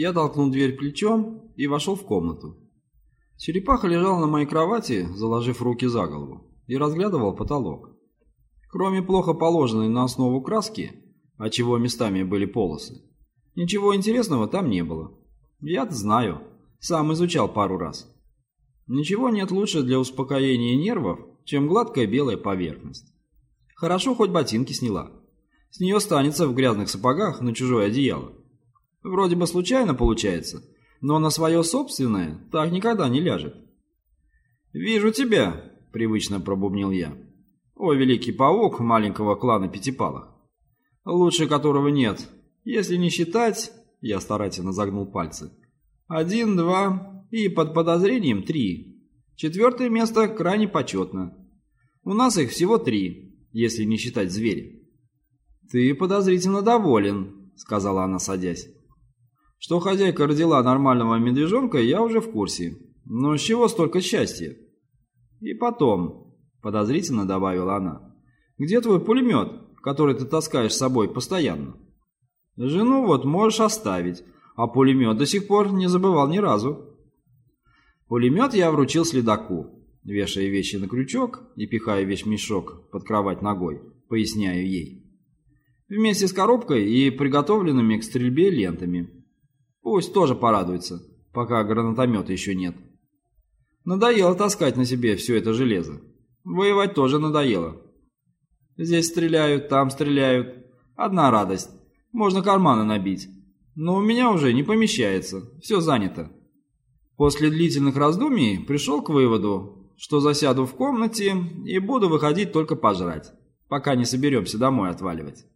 Я толкнул дверь плечом и вошел в комнату. Черепаха лежал на моей кровати, заложив руки за голову, и разглядывал потолок. Кроме плохо положенной на основу краски, отчего местами были полосы, ничего интересного там не было. Я-то знаю, сам изучал пару раз. Ничего нет лучше для успокоения нервов, чем гладкая белая поверхность. Хорошо, хоть ботинки сняла. С нее станется в грязных сапогах на чужое одеяло. Вроде бы случайно получается, но на свое собственное так никогда не ляжет. «Вижу тебя», — привычно пробубнил я. «О, великий паук маленького клана Пятипалых, лучше которого нет, если не считать...» Я старательно загнул пальцы. «Один, два и под подозрением три. Четвертое место крайне почетно. У нас их всего три, если не считать зверя». «Ты подозрительно доволен», — сказала она, садясь. Что хозяйка родила нормального медвежонка, я уже в курсе. Но с чего столько счастья? И потом, подозрительно добавила она, где твой пулемет, который ты таскаешь с собой постоянно? Жену вот можешь оставить, а пулемет до сих пор не забывал ни разу. Пулемет я вручил следаку, вешая вещи на крючок и пихая вещмешок под кровать ногой, поясняю ей. Вместе с коробкой и приготовленными к стрельбе лентами. Пусть тоже порадуется, пока гранатомета еще нет. Надоело таскать на себе все это железо. Воевать тоже надоело. Здесь стреляют, там стреляют. Одна радость. Можно карманы набить. Но у меня уже не помещается. Все занято. После длительных раздумий пришел к выводу, что засяду в комнате и буду выходить только пожрать, пока не соберемся домой отваливать.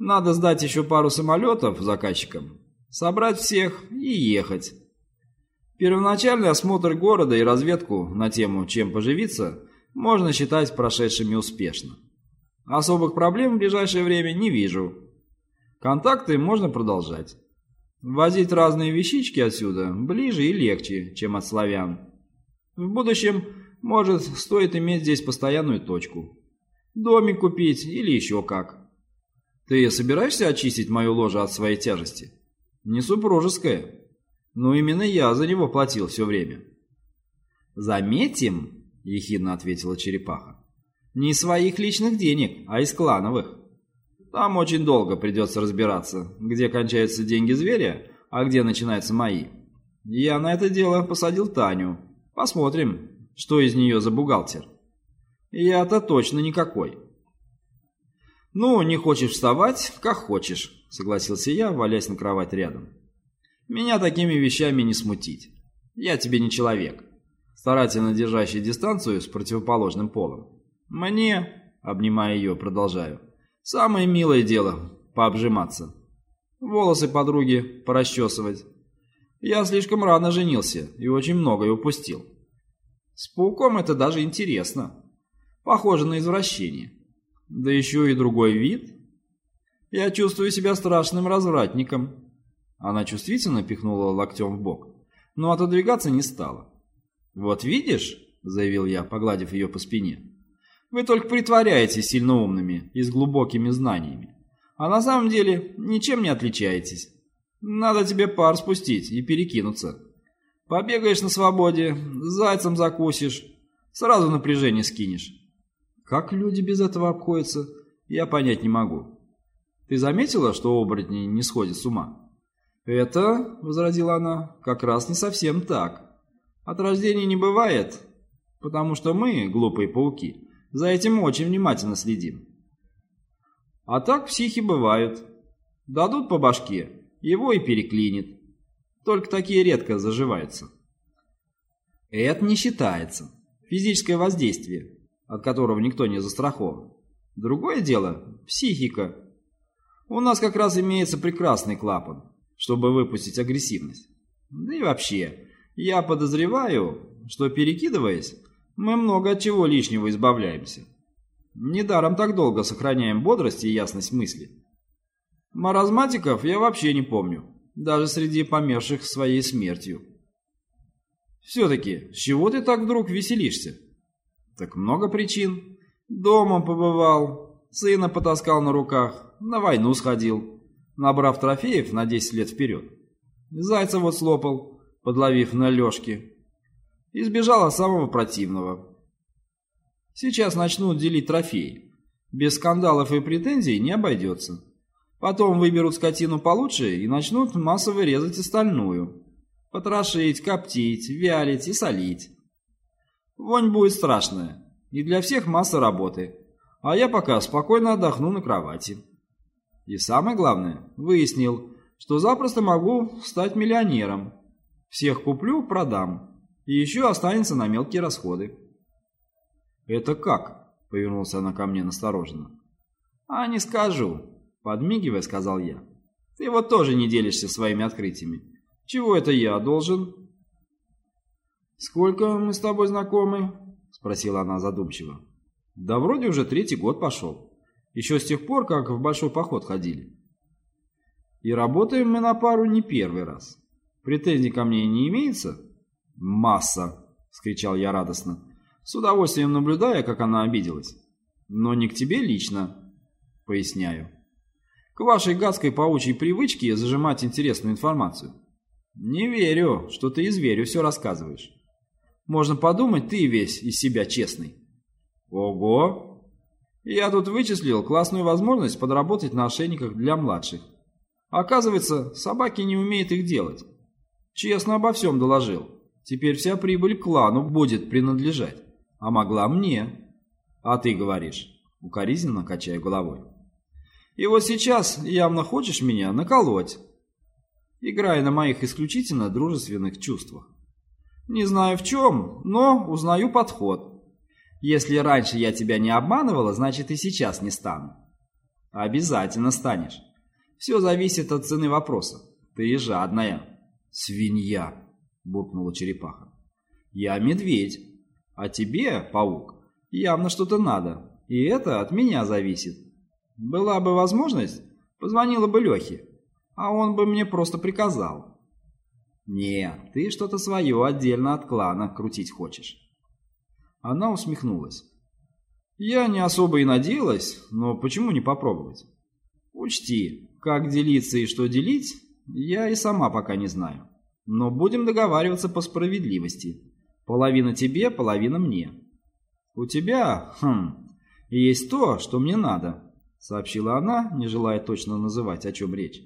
Надо сдать еще пару самолетов заказчикам, собрать всех и ехать. Первоначальный осмотр города и разведку на тему «Чем поживиться» можно считать прошедшими успешно. Особых проблем в ближайшее время не вижу. Контакты можно продолжать. Возить разные вещички отсюда ближе и легче, чем от славян. В будущем, может, стоит иметь здесь постоянную точку. Домик купить или еще как. Ты собираешься очистить мою ложу от своей тяжести? Не супружеское. Но именно я за него платил все время. «Заметим», — ехидно ответила черепаха, — «не из своих личных денег, а из клановых. Там очень долго придется разбираться, где кончаются деньги зверя, а где начинаются мои. Я на это дело посадил Таню. Посмотрим, что из нее за бухгалтер. Я-то точно никакой». «Ну, не хочешь вставать, как хочешь», — согласился я, валясь на кровать рядом. «Меня такими вещами не смутить. Я тебе не человек, старательно держащий дистанцию с противоположным полом. Мне, обнимая ее, продолжаю, самое милое дело — пообжиматься. Волосы подруги порасчесывать. Я слишком рано женился и очень многое упустил. С пауком это даже интересно. Похоже на извращение. Да еще и другой вид. Я чувствую себя страшным развратником. Она чувствительно пихнула локтем в бок, но отодвигаться не стала. «Вот видишь», — заявил я, погладив ее по спине, — «вы только притворяетесь сильно умными и с глубокими знаниями, а на самом деле ничем не отличаетесь. Надо тебе пар спустить и перекинуться. Побегаешь на свободе, зайцем закусишь, сразу напряжение скинешь. Как люди без этого обходятся, я понять не могу. Ты заметила, что оборотни не сходят с ума? Это, возразила она, как раз не совсем так. От рождения не бывает, потому что мы, глупые пауки, за этим очень внимательно следим. А так психи бывают. Дадут по башке, его и переклинит. Только такие редко заживаются. Это не считается. Физическое воздействие от которого никто не застрахован. Другое дело – психика. У нас как раз имеется прекрасный клапан, чтобы выпустить агрессивность. Да и вообще, я подозреваю, что перекидываясь, мы много от чего лишнего избавляемся. Недаром так долго сохраняем бодрость и ясность мысли. Маразматиков я вообще не помню, даже среди померших своей смертью. Все-таки, с чего ты так вдруг веселишься? Так много причин. Домом побывал, сына потаскал на руках, на войну сходил, набрав трофеев на 10 лет вперед. Зайца вот слопал, подловив на лёжке. Избежал от самого противного. Сейчас начнут делить трофеи. Без скандалов и претензий не обойдется. Потом выберут скотину получше и начнут массово резать остальную. Потрошить, коптить, вялить и солить. Вонь будет страшная. И для всех масса работы. А я пока спокойно отдохну на кровати. И самое главное, выяснил, что запросто могу стать миллионером. Всех куплю, продам. И еще останется на мелкие расходы. «Это как?» — повернулась она ко мне настороженно. «А не скажу», — подмигивая, сказал я. «Ты вот тоже не делишься своими открытиями. Чего это я должен?» «Сколько мы с тобой знакомы?» — спросила она задумчиво. «Да вроде уже третий год пошел. Еще с тех пор, как в большой поход ходили. И работаем мы на пару не первый раз. Претензий ко мне не имеется?» «Масса!» — скричал я радостно, с удовольствием наблюдая, как она обиделась. «Но не к тебе лично», — поясняю. «К вашей гадской паучьей привычке зажимать интересную информацию. Не верю, что ты из верю все рассказываешь. Можно подумать, ты весь из себя честный. Ого! Я тут вычислил классную возможность подработать на ошейниках для младших. Оказывается, собаки не умеют их делать. Честно обо всем доложил. Теперь вся прибыль клану будет принадлежать. А могла мне. А ты говоришь, укоризненно качая головой. И вот сейчас явно хочешь меня наколоть, играя на моих исключительно дружественных чувствах. Не знаю в чем, но узнаю подход. Если раньше я тебя не обманывала, значит и сейчас не стану. Обязательно станешь. Все зависит от цены вопроса. Ты жадная. Свинья, буркнула черепаха. Я медведь. А тебе, паук, явно что-то надо. И это от меня зависит. Была бы возможность, позвонила бы Лехе, а он бы мне просто приказал. «Нет, ты что-то свое отдельно от клана крутить хочешь». Она усмехнулась. «Я не особо и надеялась, но почему не попробовать? Учти, как делиться и что делить, я и сама пока не знаю. Но будем договариваться по справедливости. Половина тебе, половина мне. У тебя, хм, есть то, что мне надо», — сообщила она, не желая точно называть, о чем речь.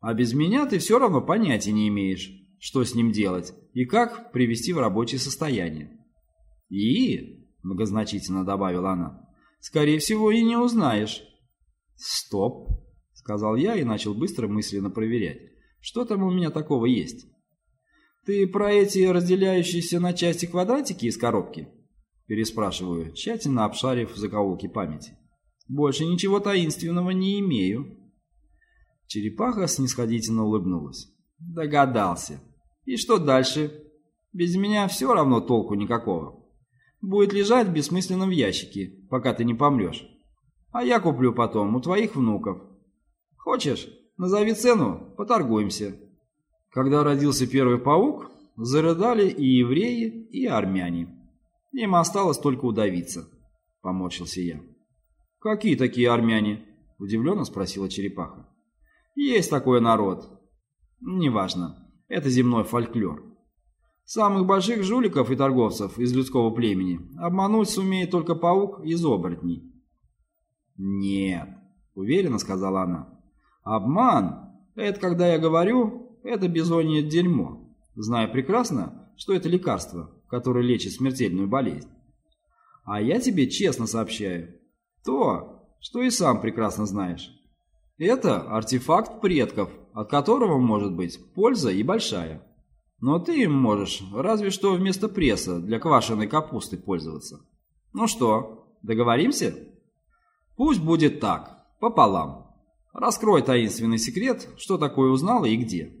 А без меня ты все равно понятия не имеешь, что с ним делать и как привести в рабочее состояние. И, многозначительно добавила она, скорее всего и не узнаешь. Стоп, сказал я и начал быстро мысленно проверять, что там у меня такого есть. Ты про эти разделяющиеся на части квадратики из коробки? Переспрашиваю, тщательно обшарив закоулки памяти. Больше ничего таинственного не имею. Черепаха снисходительно улыбнулась. Догадался. И что дальше? Без меня все равно толку никакого. Будет лежать в ящике, пока ты не помрешь. А я куплю потом у твоих внуков. Хочешь, назови цену, поторгуемся. Когда родился первый паук, зарыдали и евреи, и армяне. Им осталось только удавиться, поморщился я. «Какие такие армяне?» – удивленно спросила черепаха. Есть такой народ. Неважно. Это земной фольклор. Самых больших жуликов и торговцев из людского племени обмануть сумеет только паук из оборотней. «Нет», — уверенно сказала она. «Обман — это когда я говорю, это бизонье дерьмо, зная прекрасно, что это лекарство, которое лечит смертельную болезнь. А я тебе честно сообщаю то, что и сам прекрасно знаешь. Это артефакт предков, от которого может быть польза и большая. Но ты им можешь разве что вместо пресса для квашеной капусты пользоваться. Ну что, договоримся? Пусть будет так, пополам. Раскрой таинственный секрет, что такое узнала и где.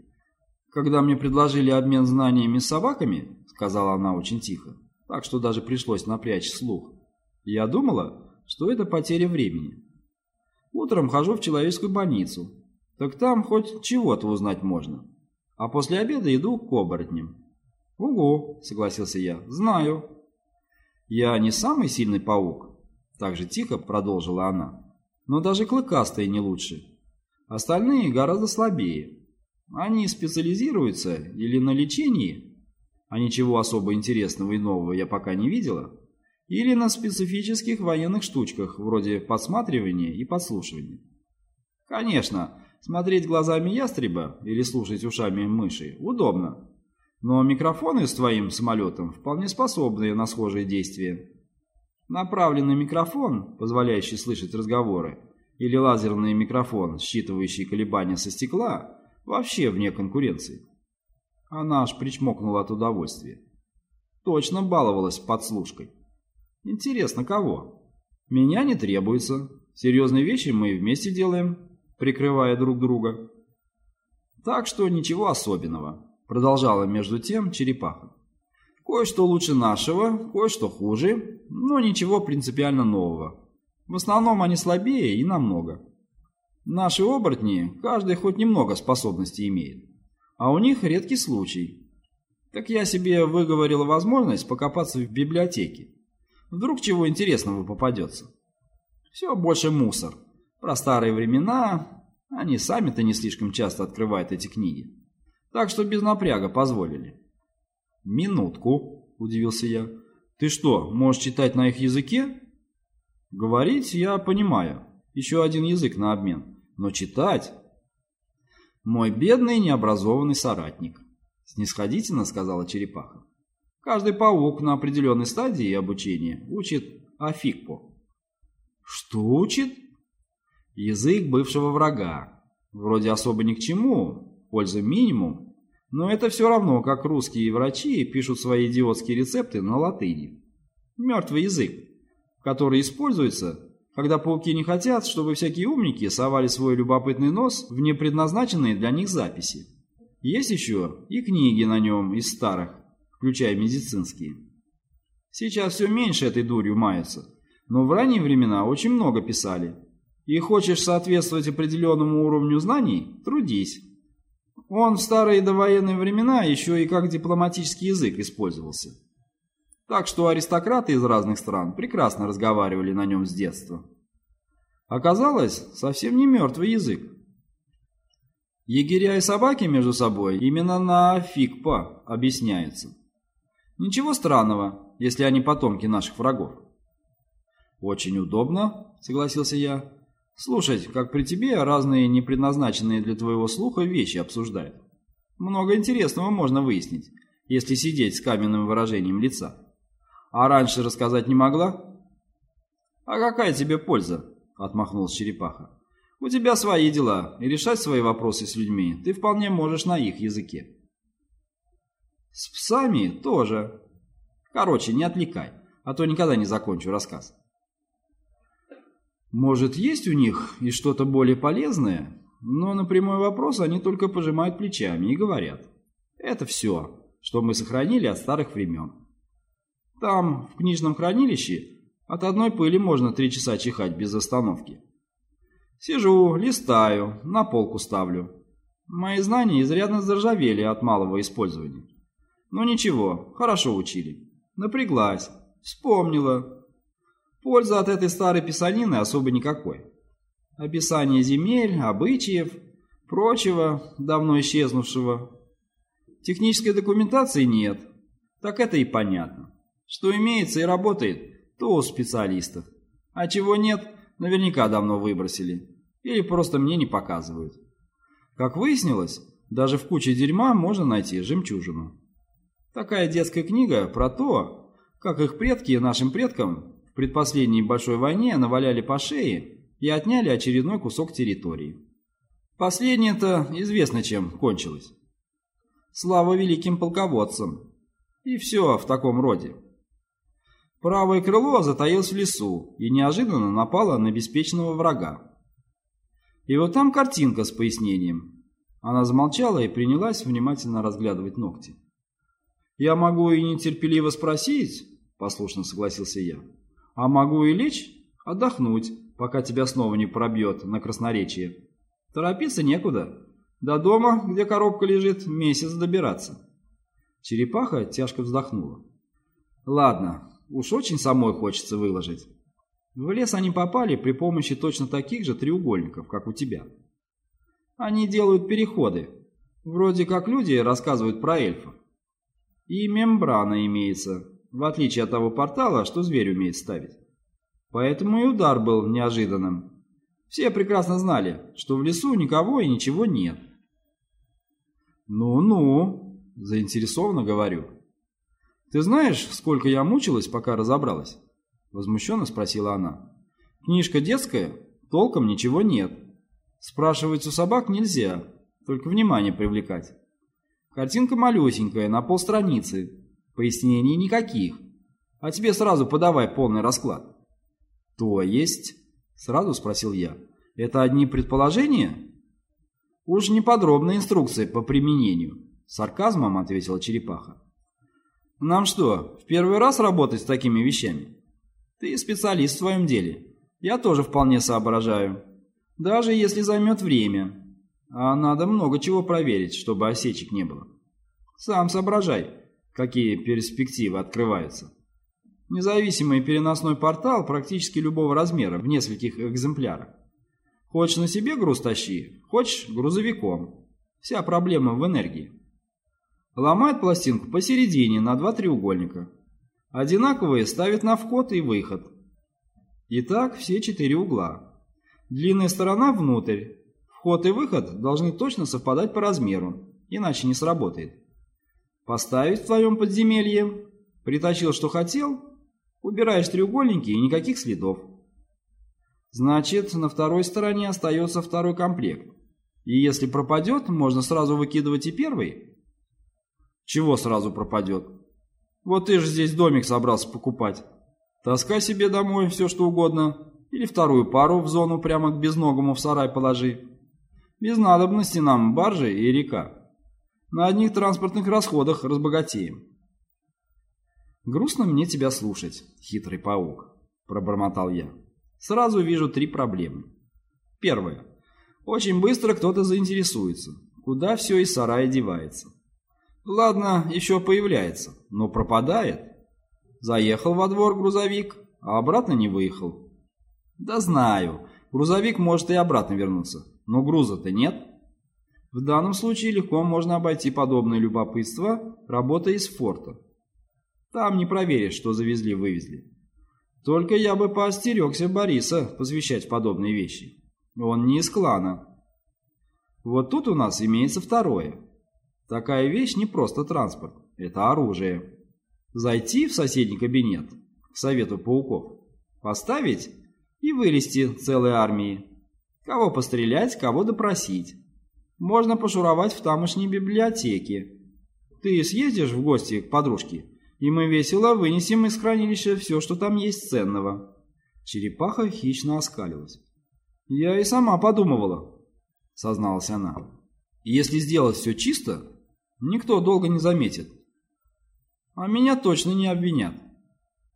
Когда мне предложили обмен знаниями с собаками, сказала она очень тихо, так что даже пришлось напрячь слух, я думала, что это потеря времени. Утром хожу в человеческую больницу. Так там хоть чего-то узнать можно. А после обеда иду к оборотням. «Угу», — согласился я, — «знаю». «Я не самый сильный паук», — так же тихо продолжила она. «Но даже клыкастые не лучше. Остальные гораздо слабее. Они специализируются или на лечении, а ничего особо интересного и нового я пока не видела, или на специфических военных штучках, вроде подсматривания и подслушивания. Конечно, смотреть глазами ястреба или слушать ушами мыши удобно, но микрофоны с твоим самолетом вполне способны на схожие действия. Направленный микрофон, позволяющий слышать разговоры, или лазерный микрофон, считывающий колебания со стекла, вообще вне конкуренции. Она аж причмокнула от удовольствия. Точно баловалась подслушкой. Интересно, кого? Меня не требуется. Серьезные вещи мы вместе делаем, прикрывая друг друга. Так что ничего особенного, продолжала между тем черепаха. Кое-что лучше нашего, кое-что хуже, но ничего принципиально нового. В основном они слабее и намного. Наши оборотни, каждый хоть немного способностей имеет, а у них редкий случай. Так я себе выговорила возможность покопаться в библиотеке. Вдруг чего интересного попадется. Все больше мусор. Про старые времена, они сами-то не слишком часто открывают эти книги. Так что без напряга позволили. «Минутку», — удивился я. «Ты что, можешь читать на их языке?» «Говорить я понимаю. Еще один язык на обмен. Но читать...» «Мой бедный необразованный соратник», — снисходительно сказала черепаха. Каждый паук на определенной стадии обучения учит афикпо. Что учит? Язык бывшего врага. Вроде особо ни к чему, пользы минимум, но это все равно, как русские врачи пишут свои идиотские рецепты на латыни. Мертвый язык, который используется, когда пауки не хотят, чтобы всякие умники совали свой любопытный нос в непредназначенные для них записи. Есть еще и книги на нем из старых, включая медицинские. Сейчас все меньше этой дурью маются, но в ранние времена очень много писали. И хочешь соответствовать определенному уровню знаний – трудись. Он в старые довоенные времена еще и как дипломатический язык использовался. Так что аристократы из разных стран прекрасно разговаривали на нем с детства. Оказалось, совсем не мертвый язык. Егеря и собаки между собой именно на фикпа объясняются. Ничего странного, если они потомки наших врагов. Очень удобно, согласился я, слушать, как при тебе разные непредназначенные для твоего слуха вещи обсуждают. Много интересного можно выяснить, если сидеть с каменным выражением лица. А раньше рассказать не могла? А какая тебе польза? Отмахнулась черепаха. У тебя свои дела, и решать свои вопросы с людьми ты вполне можешь на их языке. С псами тоже. Короче, не отвлекай, а то никогда не закончу рассказ. Может, есть у них и что-то более полезное, но на прямой вопрос они только пожимают плечами и говорят. Это все, что мы сохранили от старых времен. Там, в книжном хранилище, от одной пыли можно три часа чихать без остановки. Сижу, листаю, на полку ставлю. Мои знания изрядно заржавели от малого использования. Но ничего, хорошо учили. Напряглась, вспомнила. Пользы от этой старой писанины особо никакой. Описание земель, обычаев, прочего, давно исчезнувшего. Технической документации нет. Так это и понятно. Что имеется и работает, то у специалистов. А чего нет, наверняка давно выбросили. Или просто мне не показывают. Как выяснилось, даже в куче дерьма можно найти жемчужину. Такая детская книга про то, как их предки нашим предкам в предпоследней большой войне наваляли по шее и отняли очередной кусок территории. Последнее-то известно чем кончилось. Слава великим полководцам. И все в таком роде. Правое крыло затаилось в лесу и неожиданно напало на беспечного врага. И вот там картинка с пояснением. Она замолчала и принялась внимательно разглядывать ногти. «Я могу и нетерпеливо спросить», — послушно согласился я. «А могу и лечь, отдохнуть, пока тебя снова не пробьет на красноречие. Торопиться некуда. До дома, где коробка лежит, месяц добираться». Черепаха тяжко вздохнула. «Ладно, уж очень самой хочется выложить. В лес они попали при помощи точно таких же треугольников, как у тебя. Они делают переходы, Вроде как люди рассказывают про эльфов. И мембрана имеется, в отличие от того портала, что зверь умеет ставить. Поэтому и удар был неожиданным. Все прекрасно знали, что в лесу никого и ничего нет. «Ну-ну», — заинтересованно говорю. «Ты знаешь, сколько я мучилась, пока разобралась?» — возмущенно спросила она. «Книжка детская, толком ничего нет. Спрашивать у собак нельзя, только внимание привлекать. Картинка малюсенькая, на полстраницы, пояснений никаких. А тебе сразу подавай полный расклад». «То есть?» — сразу спросил я. «Это одни предположения?» «Уж не подробная инструкция по применению», — сарказмом ответила черепаха. «Нам что, в первый раз работать с такими вещами? Ты специалист в своем деле. Я тоже вполне соображаю. Даже если займет время. А надо много чего проверить, чтобы осечек не было. Сам соображай, какие перспективы открываются». Независимый переносной портал практически любого размера, в нескольких экземплярах. Хочешь на себе груз тащи, хочешь грузовиком. Вся проблема в энергии. Ломает пластинку посередине на два треугольника. Одинаковые ставит на вход и выход. Итак, все четыре угла. Длинная сторона внутрь. Вход и выход должны точно совпадать по размеру, иначе не сработает. Поставить в твоем подземелье. Притащил, что хотел, Убираешь треугольники и никаких следов. Значит, на второй стороне остается второй комплект. И если пропадет, можно сразу выкидывать и первый. Чего сразу пропадет? Вот ты же здесь домик собрался покупать. Таскай себе домой все что угодно. Или вторую пару в зону прямо к безногому в сарай положи. Без надобности нам баржи и река. На одних транспортных расходах разбогатеем. «Грустно мне тебя слушать, хитрый паук», — пробормотал я. «Сразу вижу три проблемы. Первое. Очень быстро кто-то заинтересуется, куда все из сарая девается. Ладно, еще появляется, но пропадает. Заехал во двор грузовик, а обратно не выехал. Да знаю, грузовик может и обратно вернуться, но груза-то нет. В данном случае легко можно обойти подобное любопытство, работая из форта. Там не проверишь, что завезли-вывезли. Только я бы поостерегся Бориса посвящать подобные вещи. Он не из клана. Вот тут у нас имеется второе. Такая вещь не просто транспорт, это оружие. Зайти в соседний кабинет, к совету пауков, поставить и вылезти целой армией. Кого пострелять, кого допросить. Можно пошуровать в тамошней библиотеке. Ты съездишь в гости к подружке и мы весело вынесем из хранилища все, что там есть ценного». Черепаха хищно оскалилась. «Я и сама подумывала», — созналась она. «Если сделать все чисто, никто долго не заметит. А меня точно не обвинят.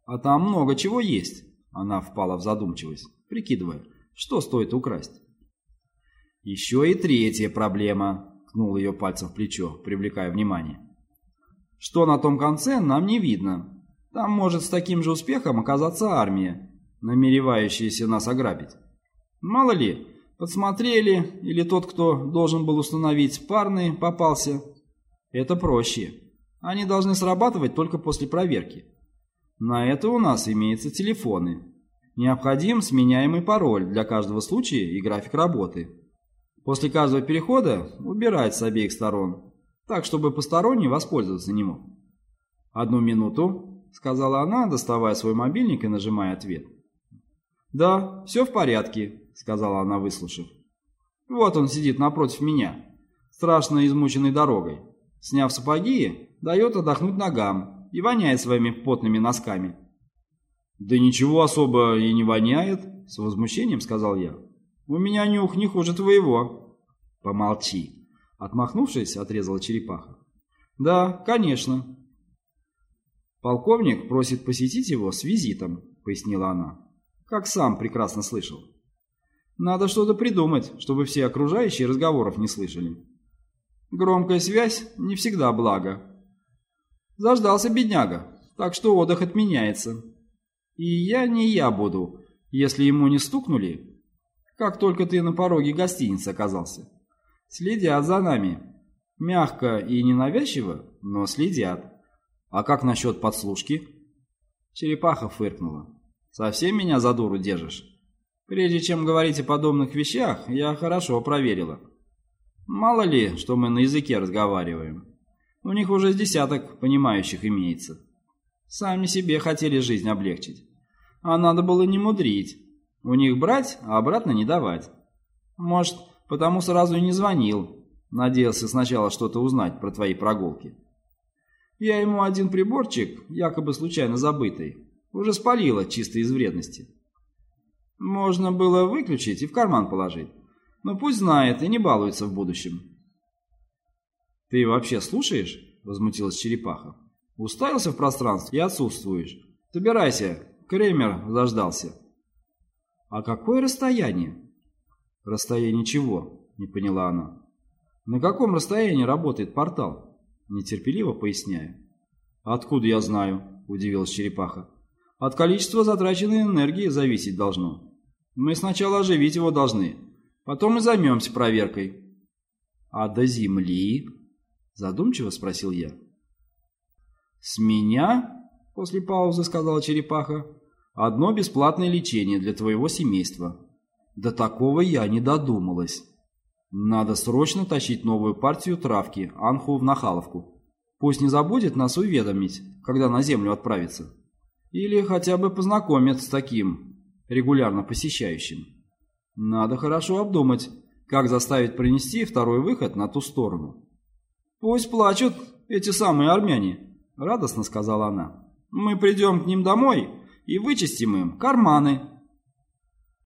А там много чего есть». Она впала в задумчивость, прикидывая, что стоит украсть. «Еще и третья проблема», — ткнул ее пальцем в плечо, привлекая внимание. Что на том конце, нам не видно. Там может с таким же успехом оказаться армия, намеревающаяся нас ограбить. Мало ли, подсмотрели, или тот, кто должен был установить парный, попался. Это проще. Они должны срабатывать только после проверки. На это у нас имеются телефоны. Необходим сменяемый пароль для каждого случая и график работы. После каждого перехода убирать с обеих сторон так, чтобы посторонний воспользоваться не мог. «Одну минуту», — сказала она, доставая свой мобильник и нажимая ответ. «Да, все в порядке», — сказала она, выслушав. «Вот он сидит напротив меня, страшно измученный дорогой. Сняв сапоги, дает отдохнуть ногам и воняет своими потными носками». «Да ничего особо и не воняет», — с возмущением сказал я. «У меня нюх не хуже твоего». «Помолчи», Отмахнувшись, отрезала черепаха. «Да, конечно». «Полковник просит посетить его с визитом», — пояснила она. «Как сам прекрасно слышал. Надо что-то придумать, чтобы все окружающие разговоров не слышали. Громкая связь не всегда благо. Заждался бедняга, так что отдых отменяется. И я не я буду, если ему не стукнули, как только ты на пороге гостиницы оказался. Следят за нами. Мягко и ненавязчиво, но следят. А как насчет подслушки? Черепаха фыркнула. Совсем меня за дуру держишь? Прежде чем говорить о подобных вещах, я хорошо проверила. Мало ли, что мы на языке разговариваем. У них уже с десяток понимающих имеется. Сами себе хотели жизнь облегчить. А надо было не мудрить. У них брать, а обратно не давать. Может, потому сразу и не звонил. Надеялся сначала что-то узнать про твои прогулки. Я ему один приборчик, якобы случайно забытый, уже спалила чисто из вредности. Можно было выключить и в карман положить. Но пусть знает и не балуется в будущем. «Ты вообще слушаешь?» — возмутилась черепаха. «Уставился в пространство и отсутствуешь. Собирайся, Кремер заждался». «А какое расстояние?» «Расстояние чего?» — не поняла она. «На каком расстоянии работает портал?» Нетерпеливо поясняю. «Откуда я знаю?» — удивилась черепаха. «От количества затраченной энергии зависеть должно. Мы сначала оживить его должны, потом и займемся проверкой». «А до Земли?» — задумчиво спросил я. «С меня?» — после паузы сказала черепаха. «Одно бесплатное лечение для твоего семейства. До такого я не додумалась. Надо срочно тащить новую партию травки, Анху в Нахаловку. Пусть не забудет нас уведомить, когда на землю отправится. Или хотя бы познакомит с таким, регулярно посещающим. Надо хорошо обдумать, как заставить принести второй выход на ту сторону. «Пусть плачут эти самые армяне», — радостно сказала она. «Мы придем к ним домой и вычистим им карманы